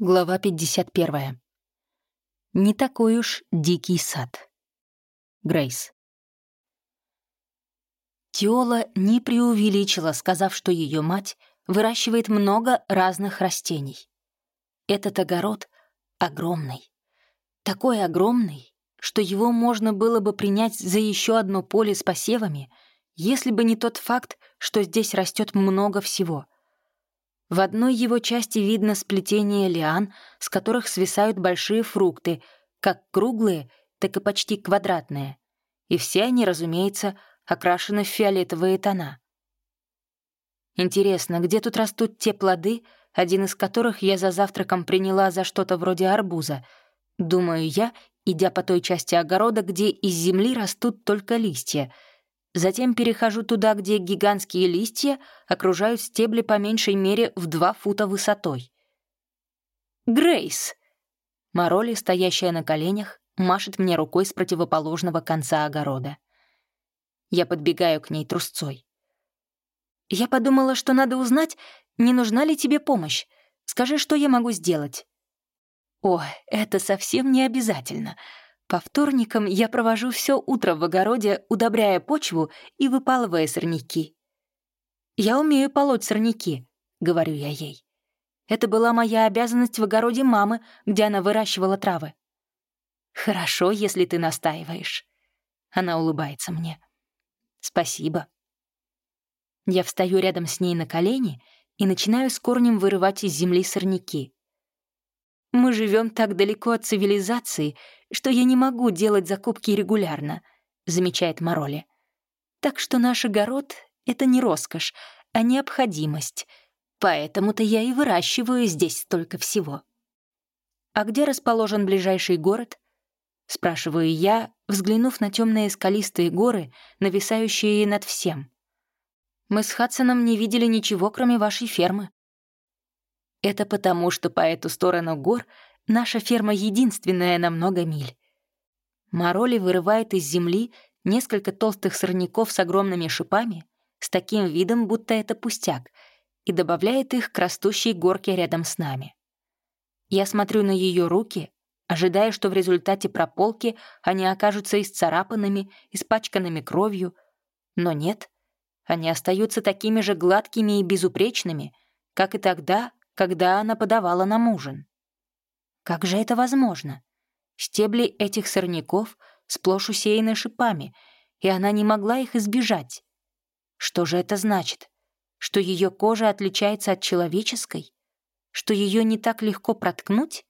Глава 51. Не такой уж дикий сад. Грейс. Тиола не преувеличила, сказав, что ее мать выращивает много разных растений. Этот огород огромный. Такой огромный, что его можно было бы принять за еще одно поле с посевами, если бы не тот факт, что здесь растет много всего — в одной его части видно сплетение лиан, с которых свисают большие фрукты, как круглые, так и почти квадратные. И все они, разумеется, окрашены в фиолетовые тона. Интересно, где тут растут те плоды, один из которых я за завтраком приняла за что-то вроде арбуза? Думаю я, идя по той части огорода, где из земли растут только листья — Затем перехожу туда, где гигантские листья окружают стебли по меньшей мере в два фута высотой. «Грейс!» Мароли, стоящая на коленях, машет мне рукой с противоположного конца огорода. Я подбегаю к ней трусцой. «Я подумала, что надо узнать, не нужна ли тебе помощь. Скажи, что я могу сделать?» «О, это совсем не обязательно», по вторникам я провожу все утро в огороде, удобряя почву и выпалывая сорняки. «Я умею полоть сорняки», — говорю я ей. Это была моя обязанность в огороде мамы, где она выращивала травы. «Хорошо, если ты настаиваешь». Она улыбается мне. «Спасибо». Я встаю рядом с ней на колени и начинаю с корнем вырывать из земли сорняки. Мы живем так далеко от цивилизации, что я не могу делать закупки регулярно», — замечает Мароли. «Так что наш огород — это не роскошь, а необходимость. Поэтому-то я и выращиваю здесь столько всего». «А где расположен ближайший город?» — спрашиваю я, взглянув на темные скалистые горы, нависающие над всем. «Мы с Хадсоном не видели ничего, кроме вашей фермы». Это потому, что по эту сторону гор наша ферма единственная на много миль. Мароли вырывает из земли несколько толстых сорняков с огромными шипами, с таким видом, будто это пустяк, и добавляет их к растущей горке рядом с нами. Я смотрю на ее руки, ожидая, что в результате прополки они окажутся исцарапанными, испачканными кровью, но нет, они остаются такими же гладкими и безупречными, как и тогда, когда она подавала нам ужин. Как же это возможно? Стебли этих сорняков сплошь усеяны шипами, и она не могла их избежать. Что же это значит? Что ее кожа отличается от человеческой? Что ее не так легко проткнуть?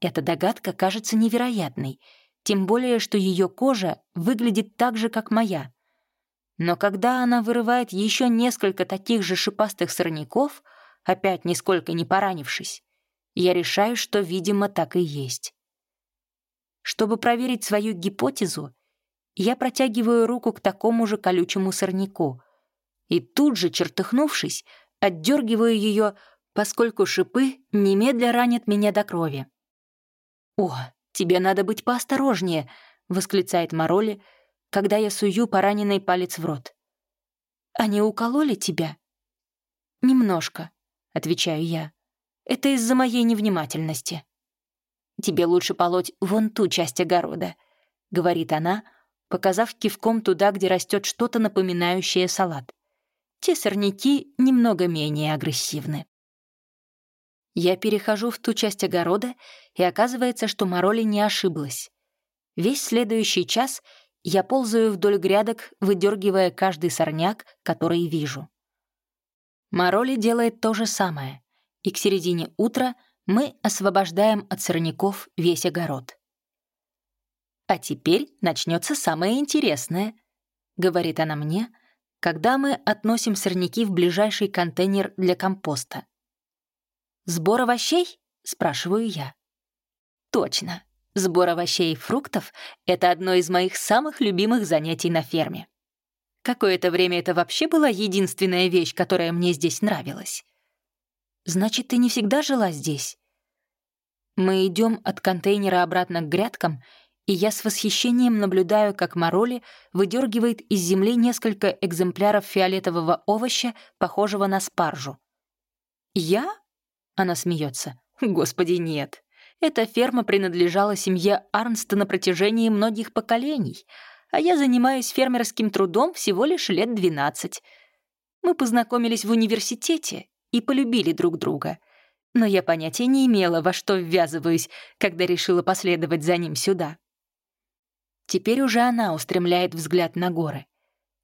Эта догадка кажется невероятной, тем более, что ее кожа выглядит так же, как моя. Но когда она вырывает еще несколько таких же шипастых сорняков — опять нисколько не поранившись, я решаю, что, видимо, так и есть. Чтобы проверить свою гипотезу, я протягиваю руку к такому же колючему сорняку и тут же, чертыхнувшись, отдергиваю ее, поскольку шипы немедля ранят меня до крови. «О, тебе надо быть поосторожнее», — восклицает Мароли, когда я сую пораненный палец в рот. «Они укололи тебя?» «Немножко», — отвечаю я. «Это из-за моей невнимательности». «Тебе лучше полоть вон ту часть огорода», — говорит она, показав кивком туда, где растет что-то напоминающее салат. Те сорняки немного менее агрессивны. Я перехожу в ту часть огорода, и оказывается, что Мароли не ошиблась. Весь следующий час я ползаю вдоль грядок, выдергивая каждый сорняк, который вижу. Мароли делает то же самое, и к середине утра мы освобождаем от сорняков весь огород. «А теперь начнется самое интересное», — говорит она мне, когда мы относим сорняки в ближайший контейнер для компоста. «Сбор овощей?» — спрашиваю я. «Точно. Сбор овощей и фруктов — это одно из моих самых любимых занятий на ферме. Какое-то время это вообще была единственная вещь, которая мне здесь нравилась. Значит, ты не всегда жила здесь? Мы идем от контейнера обратно к грядкам, и я с восхищением наблюдаю, как Мароли выдергивает из земли несколько экземпляров фиолетового овоща, похожего на спаржу. «Я?» Она смеется. «Господи, нет. Эта ферма принадлежала семье Арнста на протяжении многих поколений, а я занимаюсь фермерским трудом всего лишь лет двенадцать. Мы познакомились в университете и полюбили друг друга. Но я понятия не имела, во что ввязываюсь, когда решила последовать за ним сюда. Теперь уже она устремляет взгляд на горы.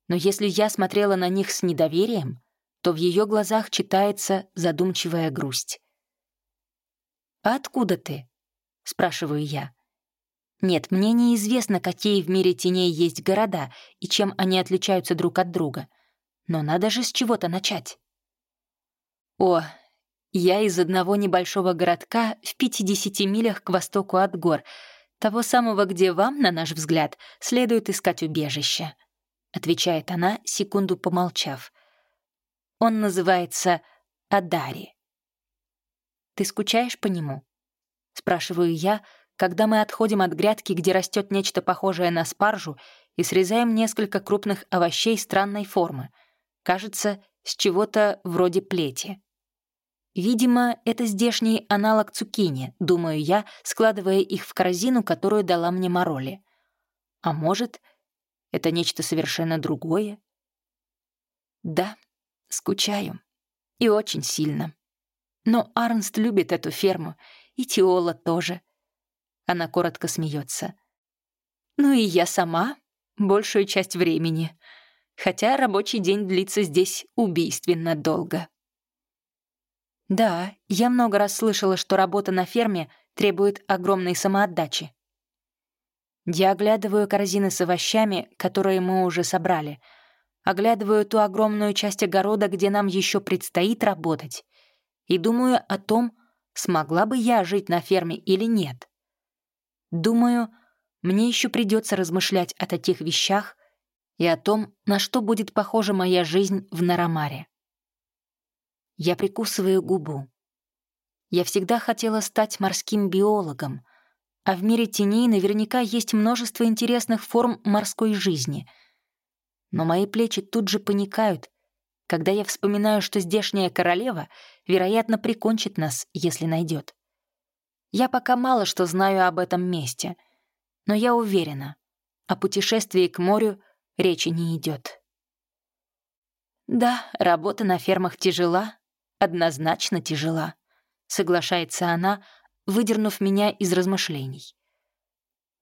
Но если я смотрела на них с недоверием, то в ее глазах читается задумчивая грусть. «А откуда ты?» — спрашиваю я. Нет, мне неизвестно, какие в мире теней есть города и чем они отличаются друг от друга. Но надо же с чего-то начать. О, я из одного небольшого городка в 50 милях к востоку от гор, того самого, где вам, на наш взгляд, следует искать убежище, отвечает она, секунду помолчав. Он называется Адари. Ты скучаешь по нему? Спрашиваю я, когда мы отходим от грядки, где растет нечто похожее на спаржу, и срезаем несколько крупных овощей странной формы. Кажется, с чего-то вроде плети. Видимо, это здешний аналог цукини, думаю я, складывая их в корзину, которую дала мне Мороли. А может, это нечто совершенно другое? Да, скучаю. И очень сильно. Но Арнст любит эту ферму, и Тиола тоже. Она коротко смеется. Ну и я сама большую часть времени, хотя рабочий день длится здесь убийственно долго. Да, я много раз слышала, что работа на ферме требует огромной самоотдачи. Я оглядываю корзины с овощами, которые мы уже собрали, оглядываю ту огромную часть огорода, где нам еще предстоит работать, и думаю о том, смогла бы я жить на ферме или нет. Думаю, мне еще придется размышлять о таких вещах и о том, на что будет похожа моя жизнь в Нарамаре. Я прикусываю губу. Я всегда хотела стать морским биологом, а в мире теней наверняка есть множество интересных форм морской жизни. Но мои плечи тут же паникают, когда я вспоминаю, что здешняя королева, вероятно, прикончит нас, если найдет. Я пока мало что знаю об этом месте, но я уверена, о путешествии к морю речи не идет. Да, работа на фермах тяжела, однозначно тяжела, соглашается она, выдернув меня из размышлений.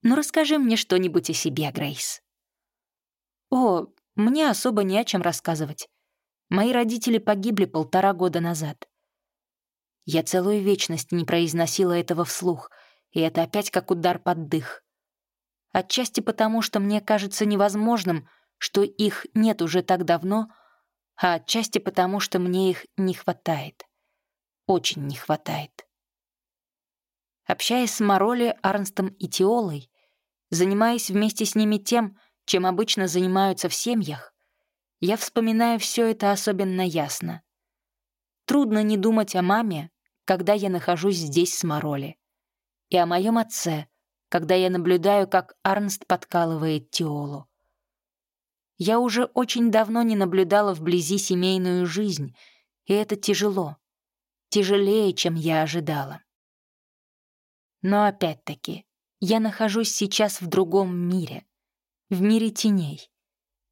Ну расскажи мне что-нибудь о себе, Грейс. О, мне особо не о чем рассказывать. Мои родители погибли полтора года назад. Я целую вечность не произносила этого вслух, и это опять как удар под дых. Отчасти потому, что мне кажется невозможным, что их нет уже так давно, а отчасти потому, что мне их не хватает. Очень не хватает. Общаясь с Мороли, Арнстом и Теолой, занимаясь вместе с ними тем, чем обычно занимаются в семьях, я вспоминаю все это особенно ясно. Трудно не думать о маме, когда я нахожусь здесь с Мороли. И о моем отце, когда я наблюдаю, как Арнст подкалывает Тиолу. Я уже очень давно не наблюдала вблизи семейную жизнь, и это тяжело. Тяжелее, чем я ожидала. Но опять-таки, я нахожусь сейчас в другом мире, в мире теней.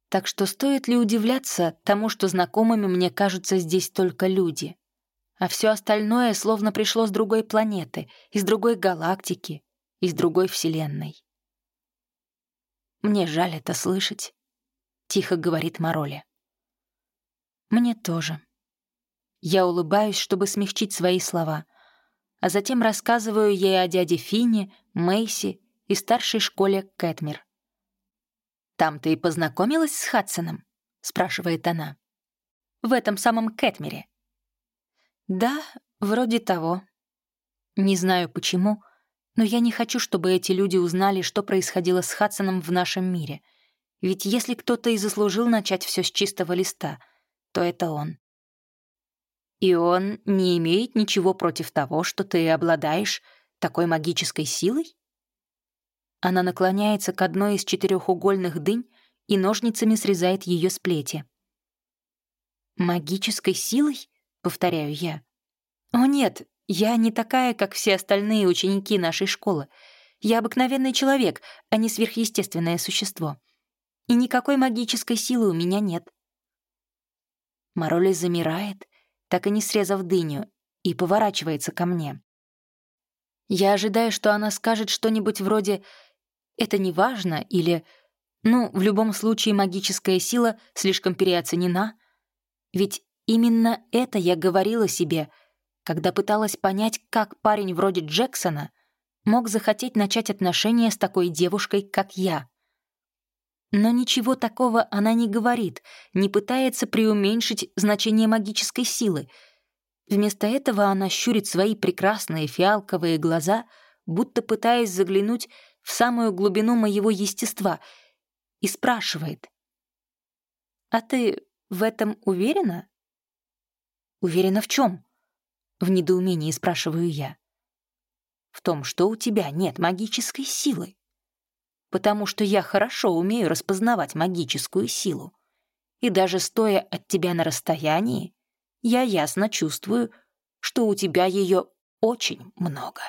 Так что стоит ли удивляться тому, что знакомыми мне кажутся здесь только люди? а все остальное словно пришло с другой планеты, из другой галактики, из другой вселенной. «Мне жаль это слышать», — тихо говорит Мороли. «Мне тоже». Я улыбаюсь, чтобы смягчить свои слова, а затем рассказываю ей о дяде Фине, Мэйси и старшей школе Кэтмир. «Там ты и познакомилась с Хадсоном?» — спрашивает она. «В этом самом Кэтмире. Да, вроде того. Не знаю почему, но я не хочу, чтобы эти люди узнали, что происходило с Хадсоном в нашем мире. Ведь если кто-то и заслужил начать все с чистого листа, то это он. И он не имеет ничего против того, что ты обладаешь такой магической силой? Она наклоняется к одной из четырехугольных дынь и ножницами срезает ее с плети. «Магической силой?» — повторяю я. «О нет, я не такая, как все остальные ученики нашей школы. Я обыкновенный человек, а не сверхъестественное существо. И никакой магической силы у меня нет». Мароли замирает, так и не срезав дыню, и поворачивается ко мне. Я ожидаю, что она скажет что-нибудь вроде «это не важно» или «ну, в любом случае магическая сила слишком переоценена». Ведь именно это я говорила себе, когда пыталась понять, как парень вроде Джексона мог захотеть начать отношения с такой девушкой, как я. Но ничего такого она не говорит, не пытается преуменьшить значение магической силы — Вместо этого она щурит свои прекрасные фиалковые глаза, будто пытаясь заглянуть в самую глубину моего естества, и спрашивает. «А ты в этом уверена?» «Уверена в чем?» — в недоумении спрашиваю я. «В том, что у тебя нет магической силы. Потому что я хорошо умею распознавать магическую силу. И даже стоя от тебя на расстоянии, я ясно чувствую, что у тебя ее очень много.